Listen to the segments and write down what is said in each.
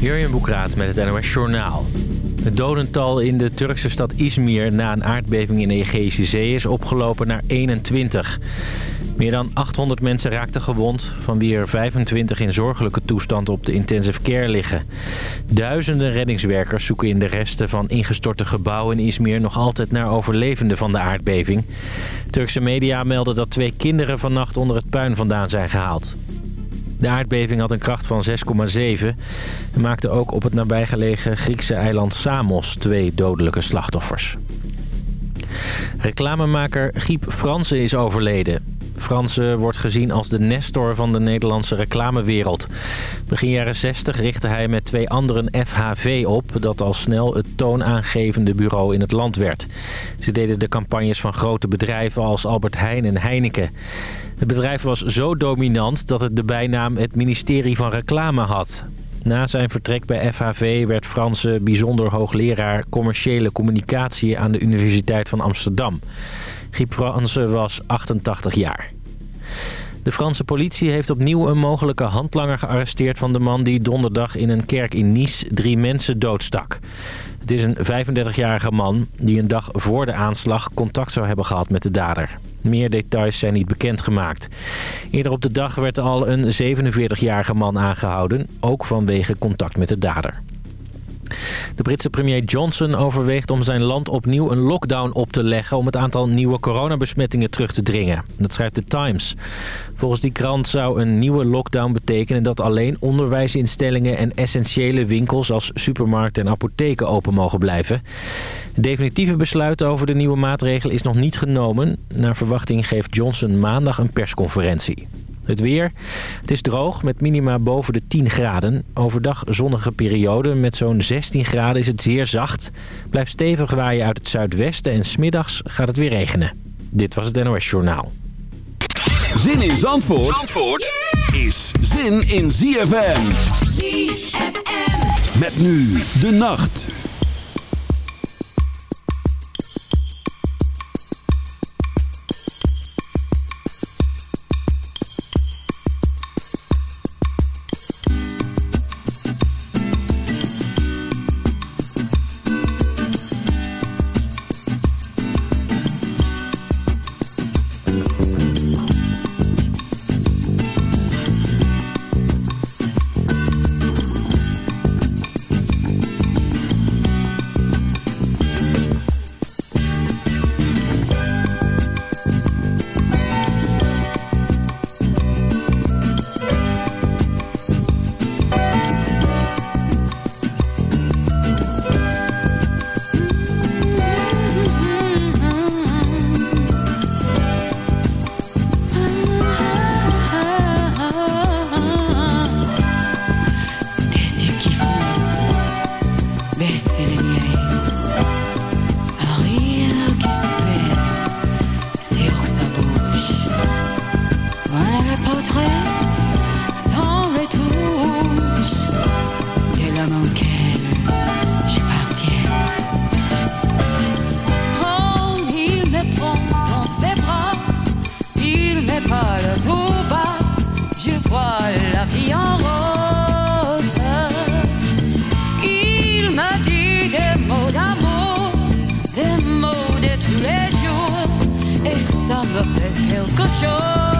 Jurjen Boekraat met het NOS Journaal. Het dodental in de Turkse stad Izmir na een aardbeving in de Egeïsche Zee is opgelopen naar 21. Meer dan 800 mensen raakten gewond, van wie er 25 in zorgelijke toestand op de intensive care liggen. Duizenden reddingswerkers zoeken in de resten van ingestorte gebouwen in Izmir nog altijd naar overlevenden van de aardbeving. Turkse media melden dat twee kinderen vannacht onder het puin vandaan zijn gehaald. De aardbeving had een kracht van 6,7 en maakte ook op het nabijgelegen Griekse eiland Samos twee dodelijke slachtoffers. Reclamemaker Giep Fransen is overleden. Fransen wordt gezien als de nestor van de Nederlandse reclamewereld. Begin jaren 60 richtte hij met twee anderen FHV op... dat al snel het toonaangevende bureau in het land werd. Ze deden de campagnes van grote bedrijven als Albert Heijn en Heineken. Het bedrijf was zo dominant dat het de bijnaam het ministerie van reclame had. Na zijn vertrek bij FHV werd Fransen bijzonder hoogleraar commerciële communicatie aan de Universiteit van Amsterdam. Giep Fransen was 88 jaar. De Franse politie heeft opnieuw een mogelijke handlanger gearresteerd van de man die donderdag in een kerk in Nice drie mensen doodstak. Het is een 35-jarige man die een dag voor de aanslag contact zou hebben gehad met de dader. Meer details zijn niet bekendgemaakt. Eerder op de dag werd al een 47-jarige man aangehouden, ook vanwege contact met de dader. De Britse premier Johnson overweegt om zijn land opnieuw een lockdown op te leggen... om het aantal nieuwe coronabesmettingen terug te dringen. Dat schrijft de Times. Volgens die krant zou een nieuwe lockdown betekenen... dat alleen onderwijsinstellingen en essentiële winkels... als supermarkten en apotheken open mogen blijven. Het definitieve besluit over de nieuwe maatregel is nog niet genomen. Naar verwachting geeft Johnson maandag een persconferentie. Het weer. Het is droog met minima boven de 10 graden. Overdag zonnige periode. Met zo'n 16 graden is het zeer zacht. Blijft stevig waaien uit het zuidwesten en smiddags gaat het weer regenen. Dit was het NOS Journaal. Zin in Zandvoort, Zandvoort is zin in ZFM. ZFM. Met nu de nacht. cushion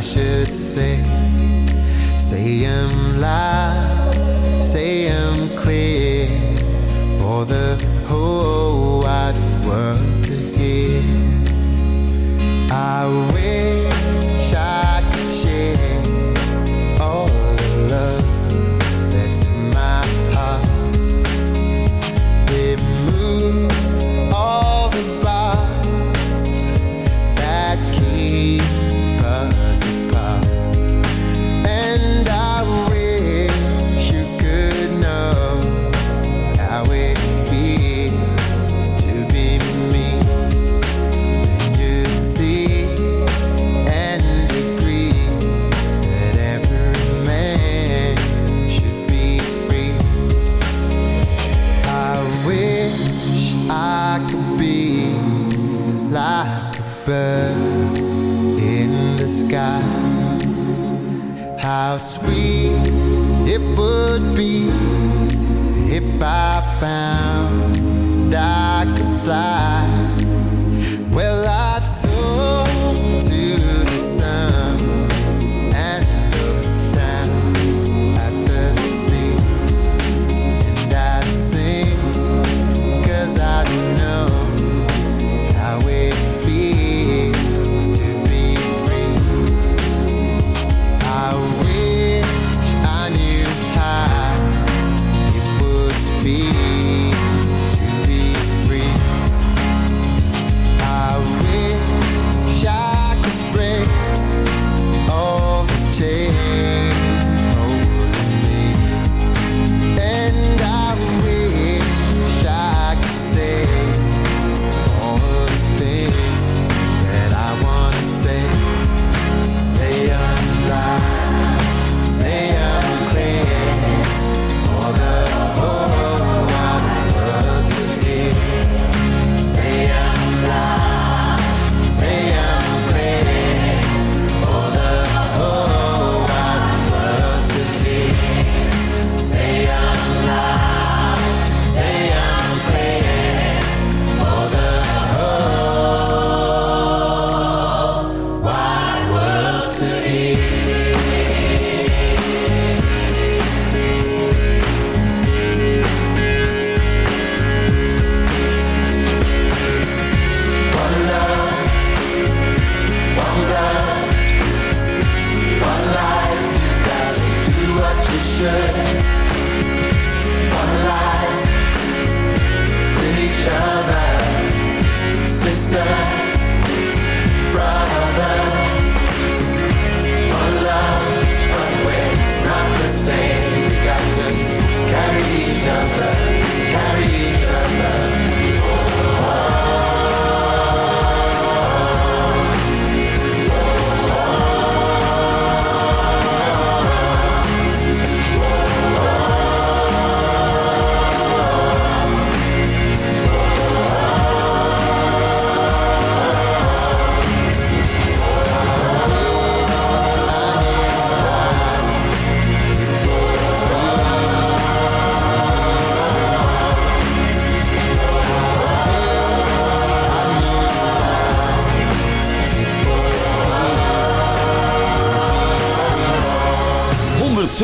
I should say. Say I'm loud, say I'm clear. For the by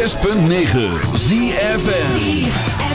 106.9 ZFN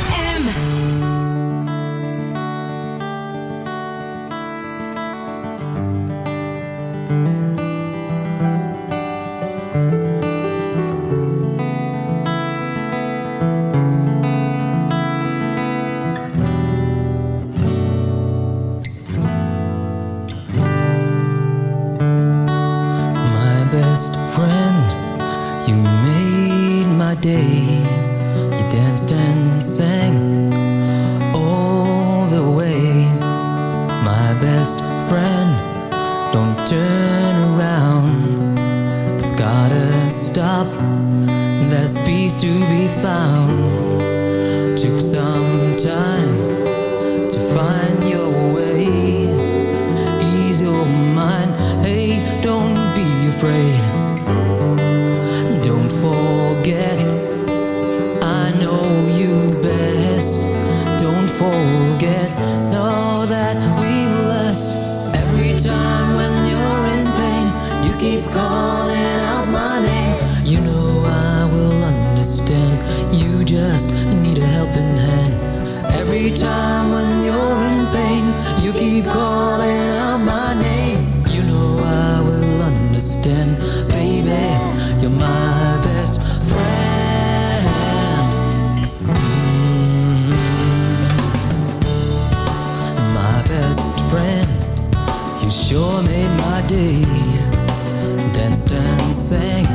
sing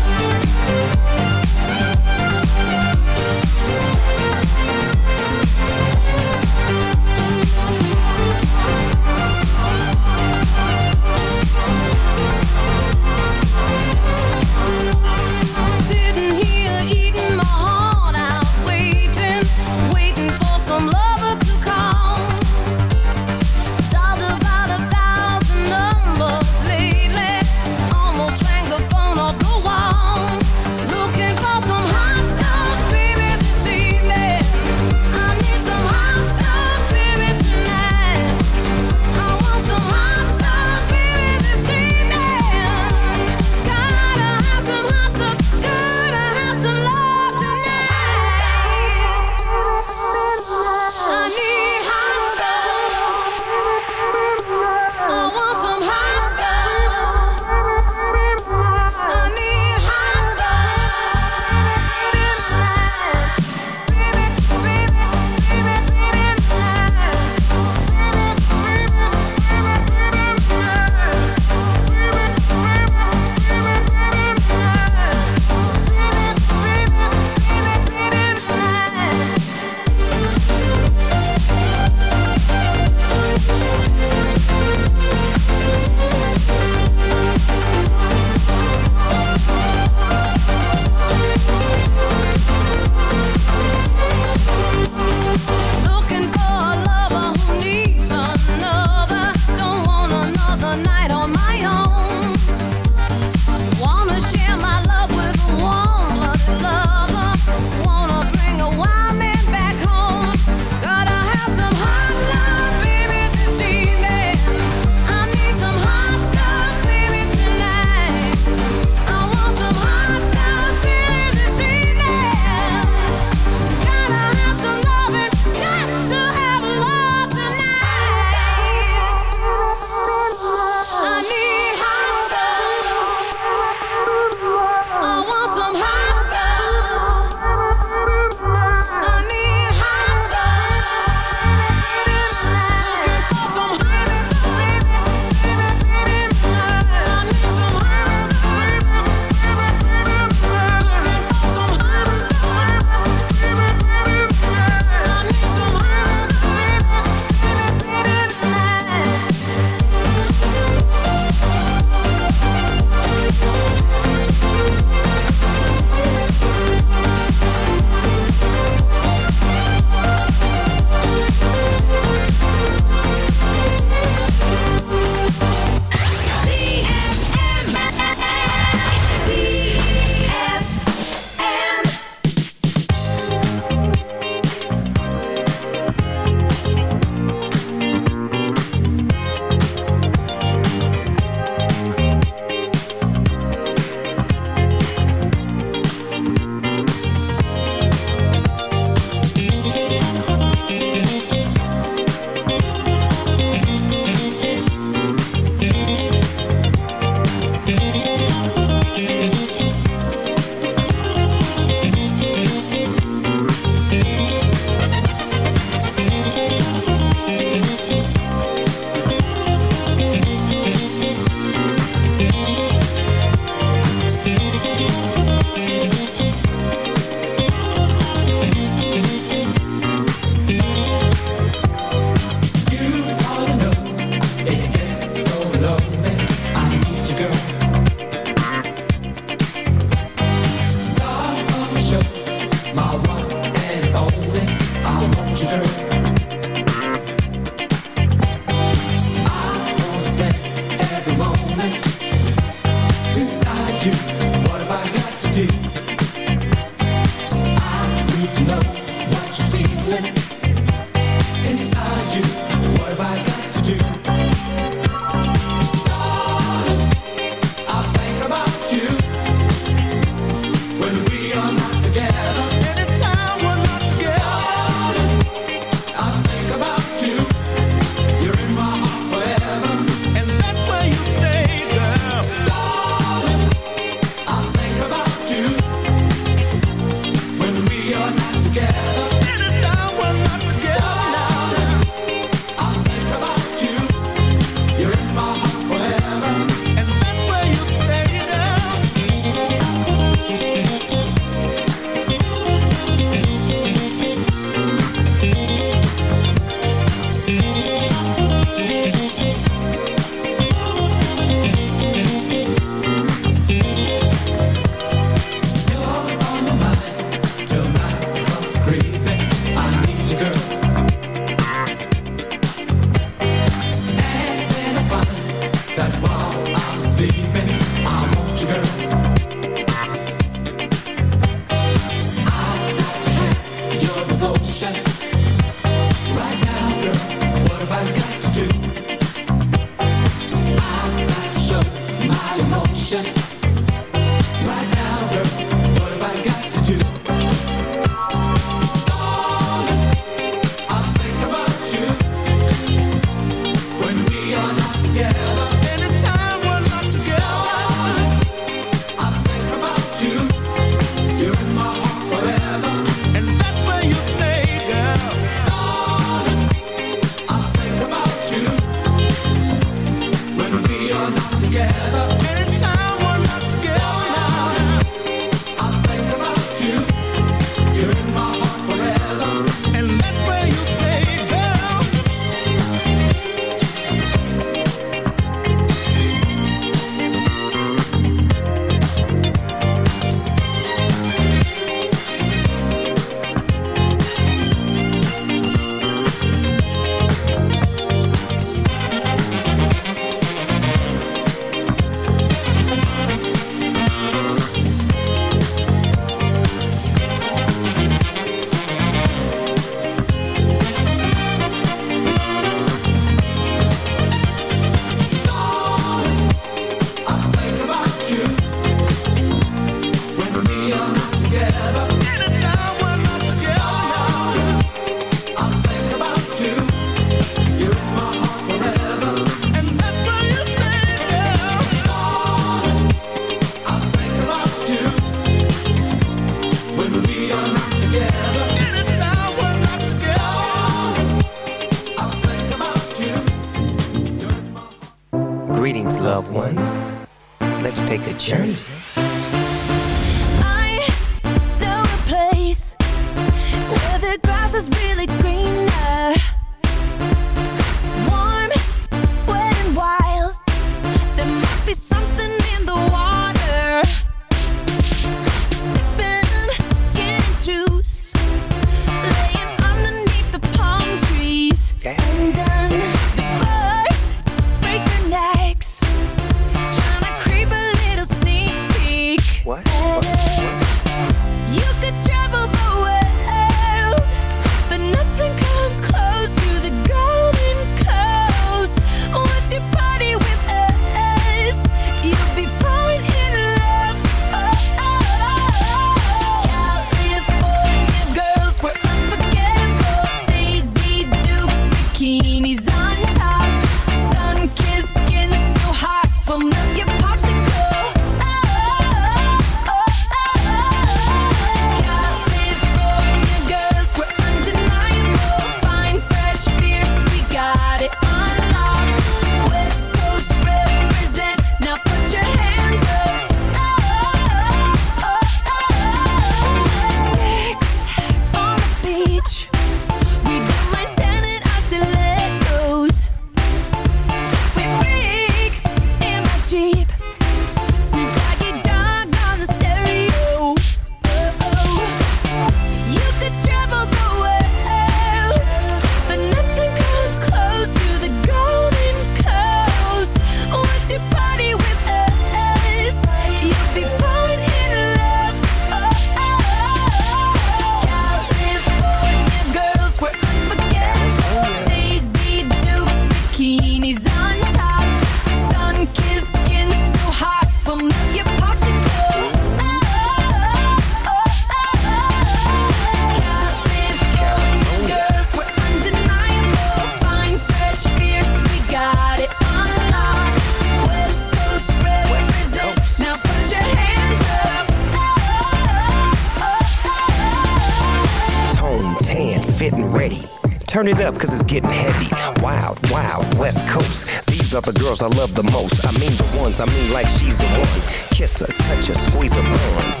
Turn it up, cause it's getting heavy. Wild, wild, West Coast. These are the girls I love the most. I mean the ones, I mean like she's the one. Kiss her, touch her, squeeze her bones.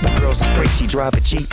The girl's afraid she drive a Jeep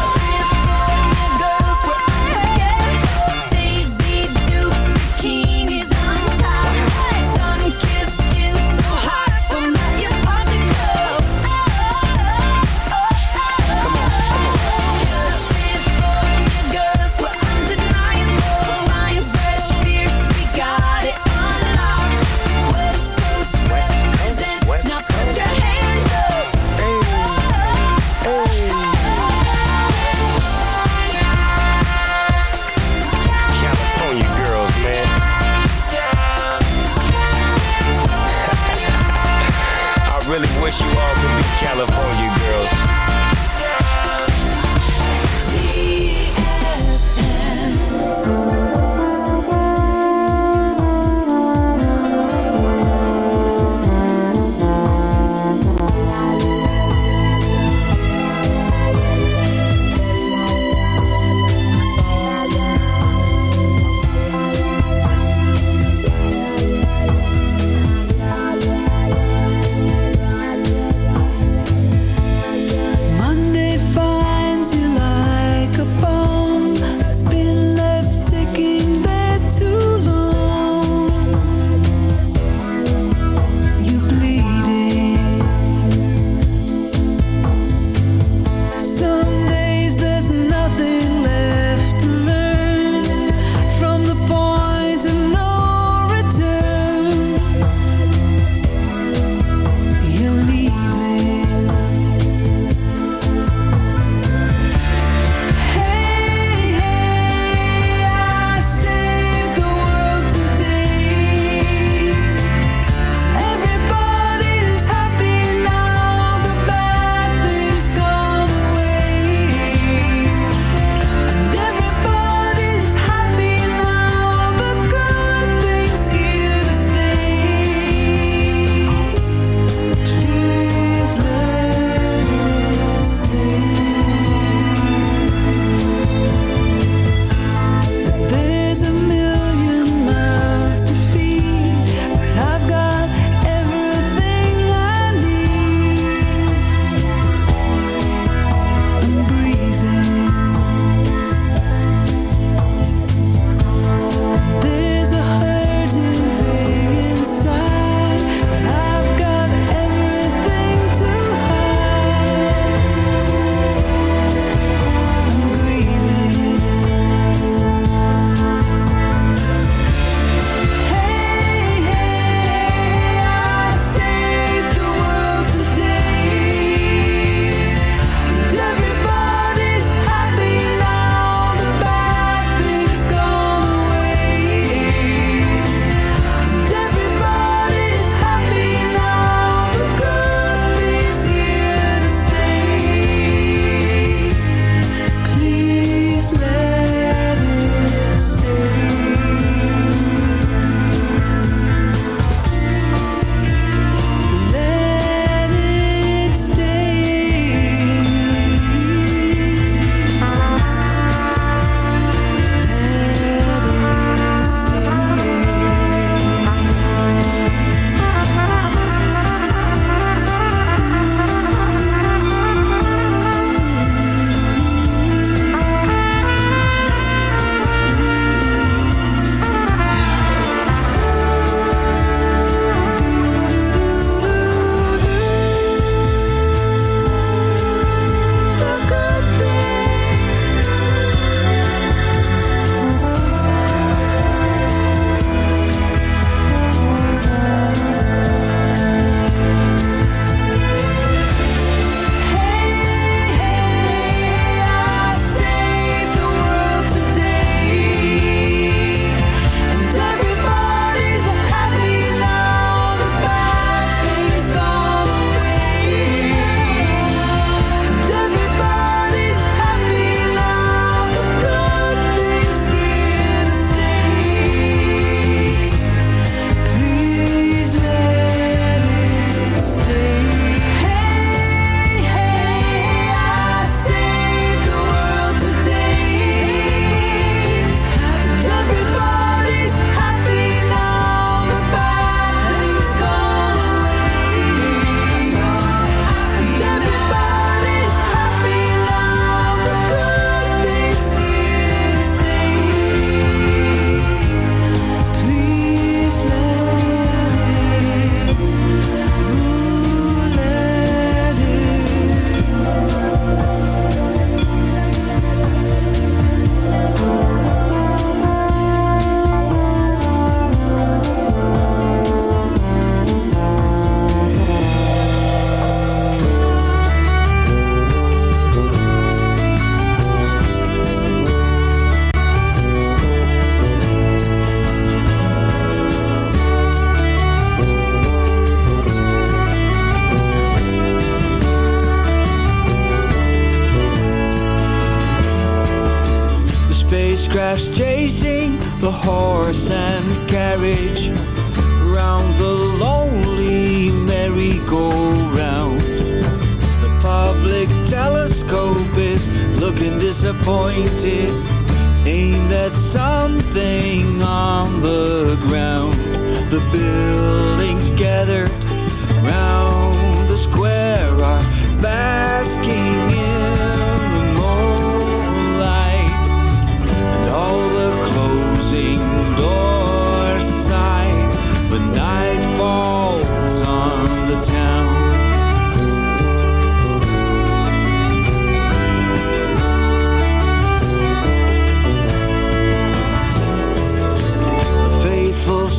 California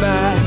goodbye.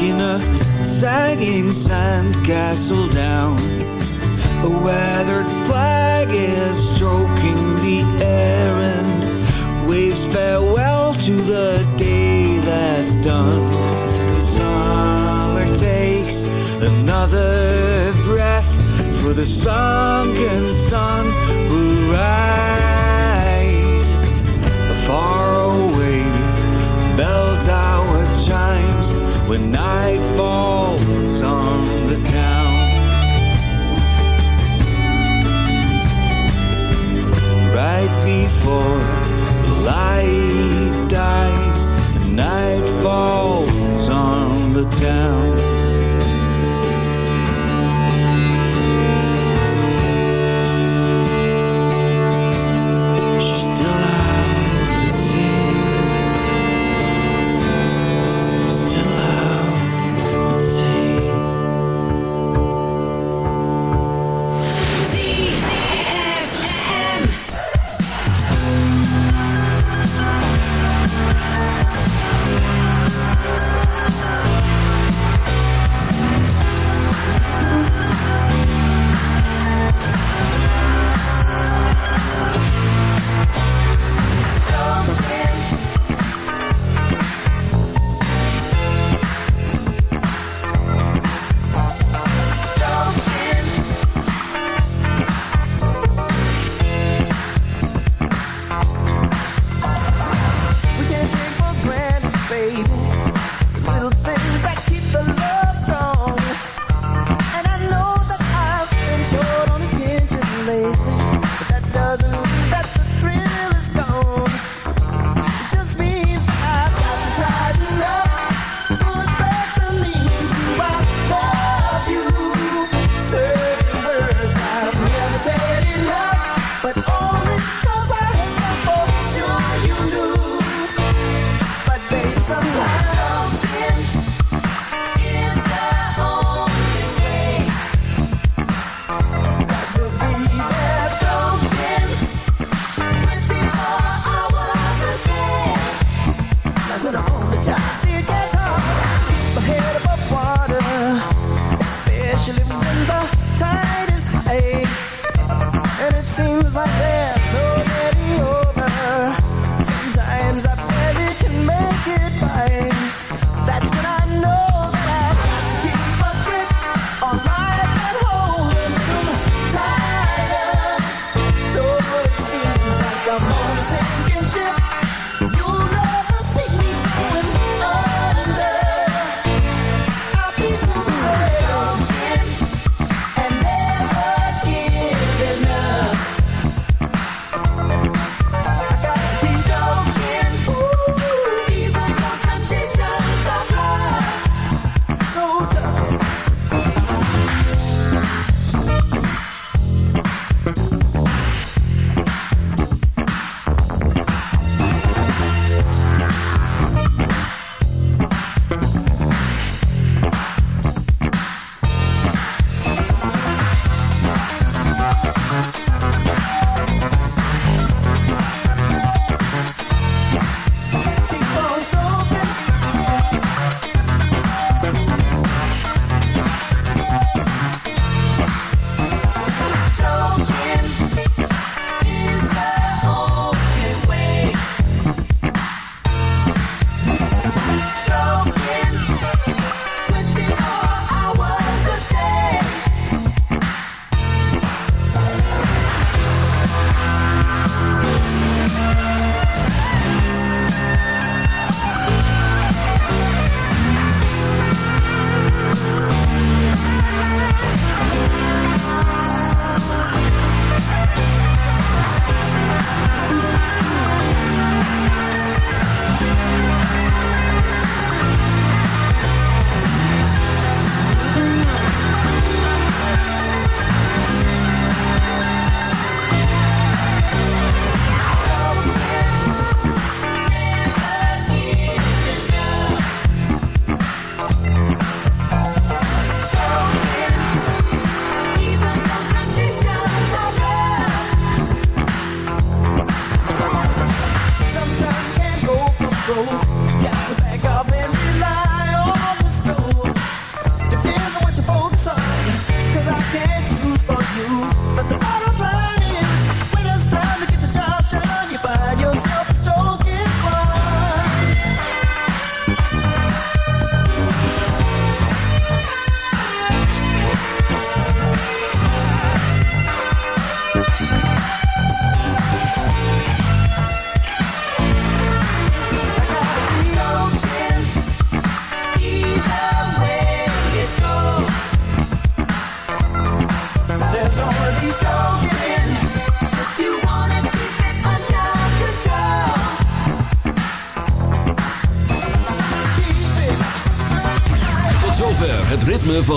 in a sagging sandcastle down. A weathered flag is stroking the air and waves farewell to the day that's done. The summer takes another breath, for the sunken sun will rise.